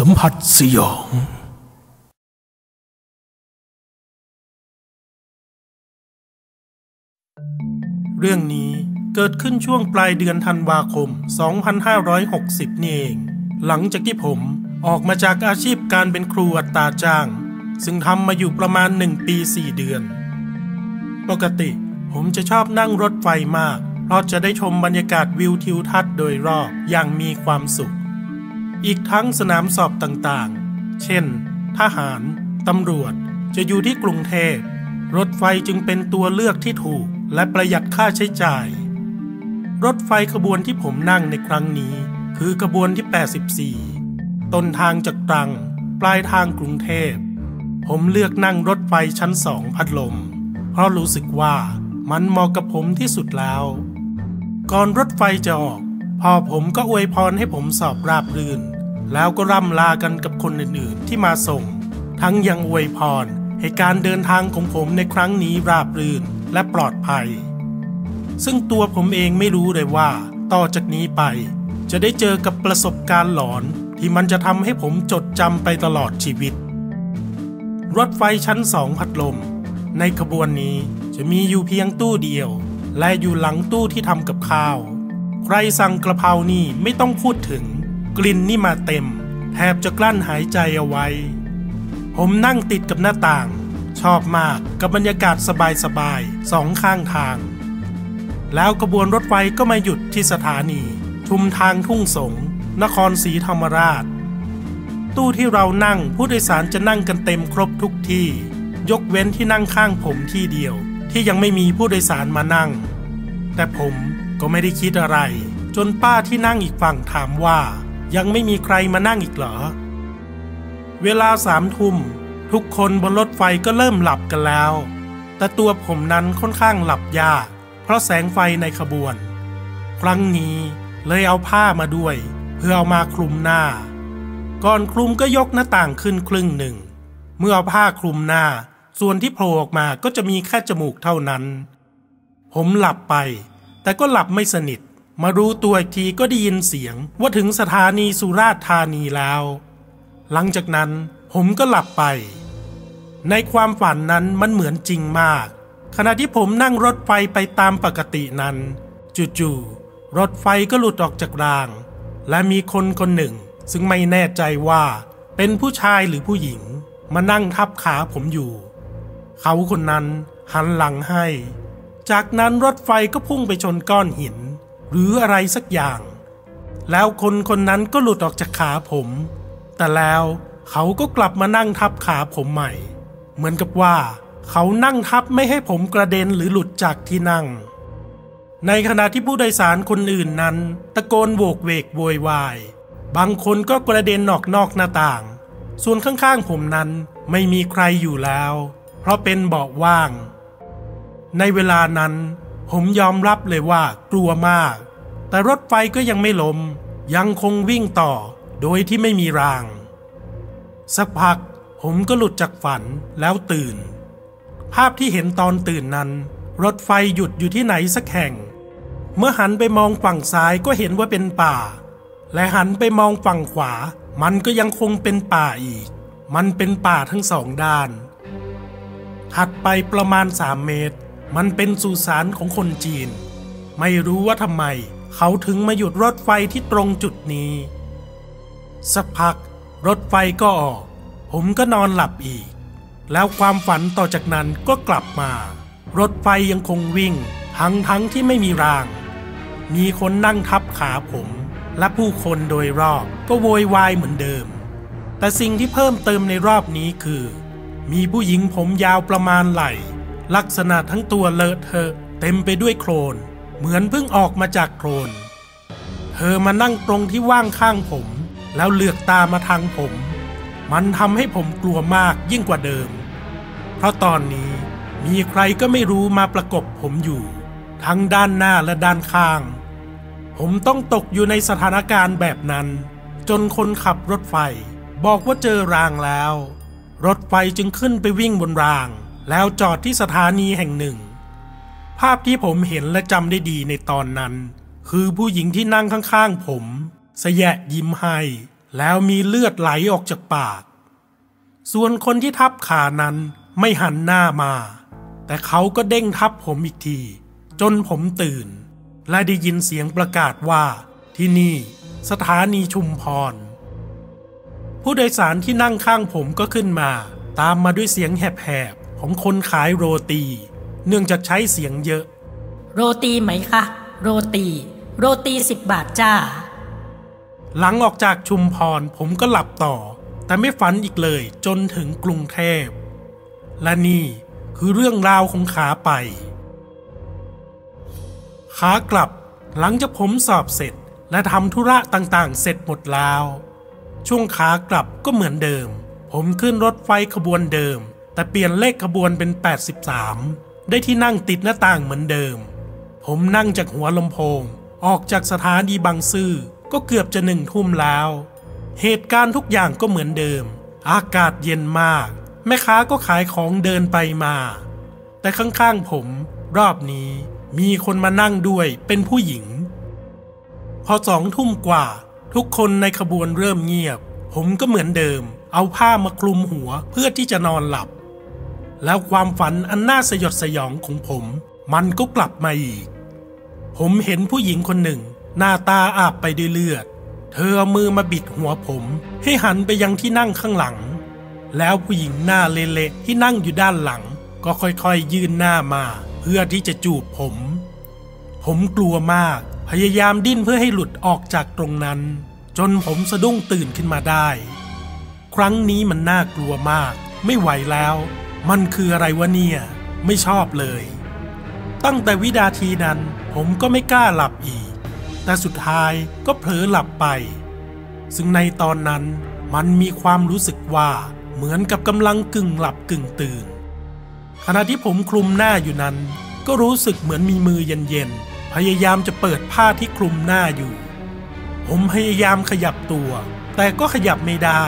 สัมผัสสยอง เรื่องนี้เกิดขึ้นช่วงปลายเดือนธันวาคม 2560 นี่เอง หลังจากที่ผมออกมาจากอาชีพการเป็นครูอัตราจ้าง ซึ่งทำมาอยู่ประมาณ 1 ปี 4 เดือน ปกติผมจะชอบนั่งรถไฟมาก เพราะจะได้ชมบรรยากาศวิวทิวทัศน์โดยรอบอย่างมีความสุข อีกทั้งสนามสอบต่างๆ เช่น ทหาร ตำรวจ จะอยู่ที่กรุงเทพ รถไฟจึงเป็นตัวเลือกที่ถูกและประหยัดค่าใช้จ่าย รถไฟขบวนที่ผมนั่งในครั้งนี้ คือขบวนที่ 84 ต้นทางจากตรัง ปลายทางกรุงเทพ ผมเลือกนั่งรถไฟชั้นสองพัดลม เพราะรู้สึกว่ามันเหมาะกับผมที่สุดแล้ว ก่อนรถไฟจะออก พ่อผมก็อวยพรให้ผมสอบราบรื่น แล้วก็ร่ำลากันกับคนอื่นๆที่มาส่ง ทั้งยังอวยพรให้การเดินทางของผมในครั้งนี้ราบรื่นและปลอดภัย ซึ่งตัวผมเองไม่รู้เลยว่า ต่อจากนี้ไป จะได้เจอกับประสบการณ์หลอนที่มันจะทำให้ผมจดจำไปตลอดชีวิต รถไฟชั้นสองพัดลม ในขบวนนี้จะมีอยู่เพียงตู้เดียว และอยู่หลังตู้ที่ทำกับข้าว ใครสั่งกระเพรานี่ไม่ต้องพูดถึง กลิ่นนี่มาเต็ม แทบจะกลั้นหายใจเอาไว้ ผมนั่งติดกับหน้าต่าง ชอบมากกับบรรยากาศสบายๆสองข้างทาง แล้วกระบวนรถไฟก็มาหยุดที่สถานี ชุมทางทุ่งสง นครศรีธรรมราช ตู้ที่เรานั่งผู้โดยสารจะนั่งกันเต็มครบทุกที่ ยกเว้นที่นั่งข้างผมที่เดียว ที่ยังไม่มีผู้โดยสารมานั่ง แต่ผม ก็ไม่ได้คิดอะไร จนป้าที่นั่งอีกฝั่งถามว่า ยังไม่มีใครมานั่งอีกเหรอ เวลาสามทุ่มทุกคนบนรถไฟก็เริ่มหลับกันแล้ว แต่ตัวผมนั้นค่อนข้างหลับยาก เพราะแสงไฟในขบวน ครั้งนี้เลยเอาผ้ามาด้วย เพื่อเอามาคลุมหน้า ก่อนคลุมก็ยกหน้าต่างขึ้นครึ่งหนึ่ง เมื่อเอาผ้าคลุมหน้า ส่วนที่โผล่ออกมาก็จะมีแค่จมูกเท่านั้น ผมหลับไป แต่ก็หลับไม่สนิท มารู้ตัวอีกทีก็ได้ยินเสียง ว่าถึงสถานีสุราษฎร์ธานีแล้ว หลังจากนั้นผมก็หลับไป ในความฝันนั้นมันเหมือนจริงมาก ขณะที่ผมนั่งรถไฟไปตามปกตินั้นจู่ๆรถไฟก็หลุดออกจากราง และมีคนคนหนึ่ง ซึ่งไม่แน่ใจว่า เป็นผู้ชายหรือผู้หญิง มานั่งทับขาผมอยู่ เขาคนนั้นหันหลังให้ จากนั้นรถไฟก็พุ่งไปชนก้อนหิน หรืออะไรสักอย่าง แล้วคนคนนั้นก็หลุดออกจากขาผม แต่แล้วเขาก็กลับมานั่งทับขาผมใหม่ เหมือนกับว่า เขานั่งทับไม่ให้ผมกระเด็นหรือหลุดจากที่นั่ง ในขณะที่ผู้โดยสารคนอื่นนั้น ตะโกนโวกเวกโวยวาย บางคนก็กระเด็นออกนอกหน้าต่าง ส่วนข้างๆผมนั้นไม่มีใครอยู่แล้ว เพราะเป็นเบาะว่าง ในเวลานั้น ผมยอมรับเลยว่ากลัวมาก แต่รถไฟก็ยังไม่ล้มยังคงวิ่งต่อโดยที่ไม่มีราง สักพักผมก็หลุดจากฝันแล้วตื่น ภาพที่เห็นตอนตื่นนั้น รถไฟหยุดอยู่ที่ไหนสักแห่ง เมื่อหันไปมองฝั่งซ้ายก็เห็นว่าเป็นป่า และหันไปมองฝั่งขวา มันก็ยังคงเป็นป่าอีก มันเป็นป่าทั้งสองด้าน ถัดไปประมาณสามเมตร มันเป็นสุสานของคนจีน ไม่รู้ว่าทำไม เขาถึงมาหยุดรถไฟที่ตรงจุดนี้ สักพักรถไฟก็ออก ผมก็นอนหลับอีก แล้วความฝันต่อจากนั้นก็กลับมา รถไฟยังคงวิ่ง ทั้งทั้งที่ไม่มีราง มีคนนั่งทับขาผม และผู้คนโดยรอบก็โวยวายเหมือนเดิม แต่สิ่งที่เพิ่มเติมในรอบนี้คือ มีผู้หญิงผมยาวประมาณไหล่ ลักษณะทั้งตัวเลอะเทอะเต็มไปด้วยโคลน เหมือนเพิ่งออกมาจากโคลน เธอมานั่งตรงที่ว่างข้างผม แล้วเลือกตามาทางผม มันทำให้ผมกลัวมากยิ่งกว่าเดิม เพราะตอนนี้มีใครก็ไม่รู้มาประกบผมอยู่ ทั้งด้านหน้าและด้านข้าง ผมต้องตกอยู่ในสถานการณ์แบบนั้น จนคนขับรถไฟ บอกว่าเจอรางแล้ว รถไฟจึงขึ้นไปวิ่งบนราง แล้วจอดที่สถานีแห่งหนึ่ง ภาพที่ผมเห็นและจำได้ดีในตอนนั้น คือผู้หญิงที่นั่งข้างๆผม สยะยิ้มให้ แล้วมีเลือดไหลออกจากปาก ส่วนคนที่ทับขานั้นไม่หันหน้ามา แต่เขาก็เด้งทับผมอีกที จนผมตื่น และได้ยินเสียงประกาศว่า ที่นี่ สถานีชุมพร ผู้โดยสารที่นั่งข้างผมก็ขึ้นมา ตามมาด้วยเสียงแหบๆ ของคนขายโรตี เนื่องจากใช้เสียงเยอะ โรตีไหมคะ โรตี โรตีสิบบาทจ้า หลังออกจากชุมพรผมก็หลับต่อ แต่ไม่ฝันอีกเลยจนถึงกรุงเทพ และนี่คือเรื่องราวของขาไป ขากลับหลังจากผมสอบเสร็จและทำธุระต่างๆ เสร็จหมดแล้ว ช่วงขากลับก็เหมือนเดิม ผมขึ้นรถไฟขบวนเดิม แต่เปลี่ยนเลขขบวนเป็น 83 ได้ที่นั่งติดหน้าต่างเหมือนเดิม ผมนั่งจากหัวลำโพง ออกจากสถานีบางซื่อก็เกือบจะหนึ่งทุ่มแล้ว เหตุการณ์ทุกอย่างก็เหมือนเดิม อากาศเย็นมาก แม่ค้าก็ขายของเดินไปมา แต่ข้างๆผมรอบนี้มีคนมานั่งด้วยเป็นผู้หญิง พอสองทุ่มกว่า ทุกคนในขบวนเริ่มเงียบ ผมก็เหมือนเดิม เอาผ้ามาคลุมหัวเพื่อที่จะนอนหลับ แล้วความฝันอันน่าสยดสยองของผม มันก็กลับมาอีก ผมเห็นผู้หญิงคนหนึ่ง หน้าตาอาบไปด้วยเลือด เธอเอามือมาบิดหัวผม ให้หันไปยังที่นั่งข้างหลัง แล้วผู้หญิงหน้าเละๆที่นั่งอยู่ด้านหลัง ก็ค่อยๆ ยื่นหน้ามา เพื่อที่จะจูบผม ผมกลัวมาก พยายามดิ้นเพื่อให้หลุดออกจากตรงนั้น จนผมสะดุ้งตื่นขึ้นมาได้ ครั้งนี้มันน่ากลัวมาก ไม่ไหวแล้ว มันคืออะไรวะเนี่ย ไม่ชอบเลย ตั้งแต่วินาทีนั้นผมก็ไม่กล้าหลับอีก แต่สุดท้ายก็เผลอหลับไป ซึ่งในตอนนั้นมันมีความรู้สึกว่าเหมือนกับกำลังกึ่งหลับกึ่งตื่น ขณะที่ผมคลุมหน้าอยู่นั้น ก็รู้สึกเหมือนมีมือเย็นๆพยายามจะเปิดผ้าที่คลุมหน้าอยู่ ผมพยายามขยับตัว แต่ก็ขยับไม่ได้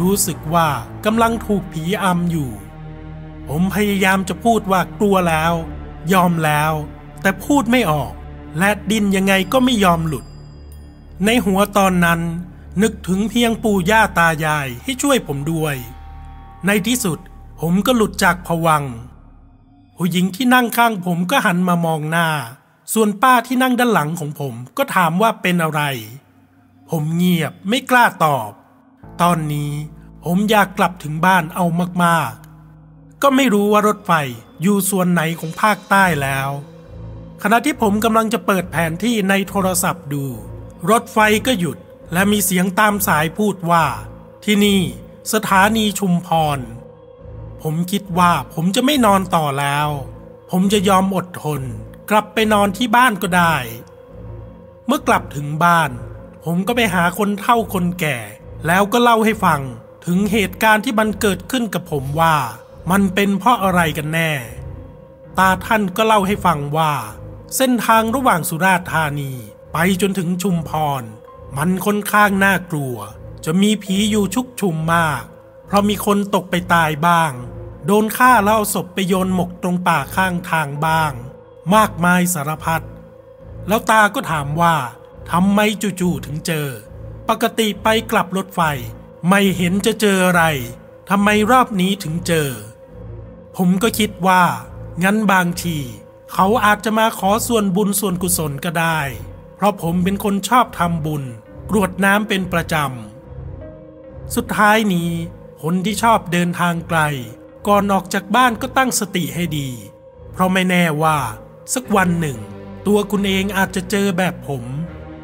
รู้สึกว่ากำลังถูกผีอำอยู่ ผมพยายามจะพูดว่ากลัวแล้ว ยอมแล้ว แต่พูดไม่ออก และดินยังไงก็ไม่ยอมหลุด ในหัวตอนนั้น นึกถึงเพียงปู่ย่าตายายให้ช่วยผมด้วย ในที่สุดผมก็หลุดจากผวัง ผู้หญิงที่นั่งข้างผมก็หันมามองหน้า ส่วนป้าที่นั่งด้านหลังของผมก็ถามว่าเป็นอะไร ผมเงียบไม่กล้าตอบ ตอนนี้ผมอยากกลับถึงบ้านเอามากๆ ก็ไม่รู้ว่ารถไฟอยู่ส่วนไหนของภาคใต้แล้ว ขณะที่ผมกำลังจะเปิดแผนที่ในโทรศัพท์ดู รถไฟก็หยุดและมีเสียงตามสายพูดว่า ที่นี่สถานีชุมพร ผมคิดว่าผมจะไม่นอนต่อแล้ว ผมจะยอมอดทน กลับไปนอนที่บ้านก็ได้ เมื่อกลับถึงบ้าน ผมก็ไปหาคนเฒ่าคนแก่ แล้วก็เล่าให้ฟังถึงเหตุการณ์ที่มันเกิดขึ้นกับผมว่า มันเป็นเพราะอะไรกันแน่ ตาท่านก็เล่าให้ฟังว่า เส้นทางระหว่างสุราษฎร์ธานีไปจนถึงชุมพร มันค่อนข้างน่ากลัว จะมีผีอยู่ชุกชุมมาก เพราะมีคนตกไปตายบ้าง โดนฆ่าแล้วเอาศพไปโยนหมกตรงป่าข้างทางบ้าง มากมายสารพัดแล้วตาก็ถามว่าทำไมจู่ๆถึงเจอ ปกติไปกลับรถไฟ ไม่เห็นจะเจออะไรทำไมรอบนี้ถึงเจอ ผมก็คิดว่า งั้นบางที เขาอาจจะมาขอส่วนบุญส่วนกุศลก็ได้ เพราะผมเป็นคนชอบทำบุญ กรวดน้ำเป็นประจำ สุดท้ายนี้ คนที่ชอบเดินทางไกล ก่อนออกจากบ้านก็ตั้งสติให้ดี เพราะไม่แน่ว่า สักวันหนึ่ง ตัวคุณเองอาจจะเจอแบบผม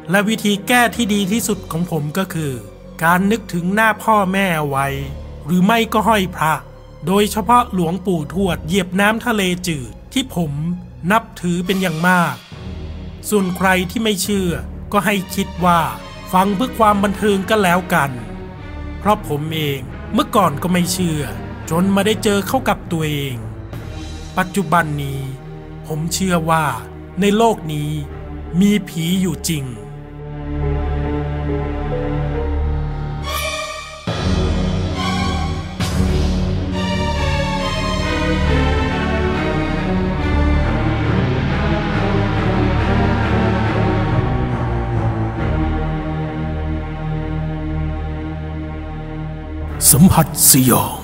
และวิธีแก้ที่ดีที่สุดของผมก็คือ การนึกถึงหน้าพ่อแม่ไว้ หรือไม่ก็ห้อยพระ โดยเฉพาะหลวงปู่ทวดเหยียบน้ำทะเลจืดที่ผมนับถือเป็นอย่างมาก ส่วนใครที่ไม่เชื่อก็ให้คิดว่าฟังเพื่อความบันเทิงก็แล้วกัน เพราะผมเองเมื่อก่อนก็ไม่เชื่อ จนมาได้เจอเข้ากับตัวเอง ปัจจุบันนี้ ผมเชื่อว่าในโลกนี้มีผีอยู่จริง สัมผัสสยอง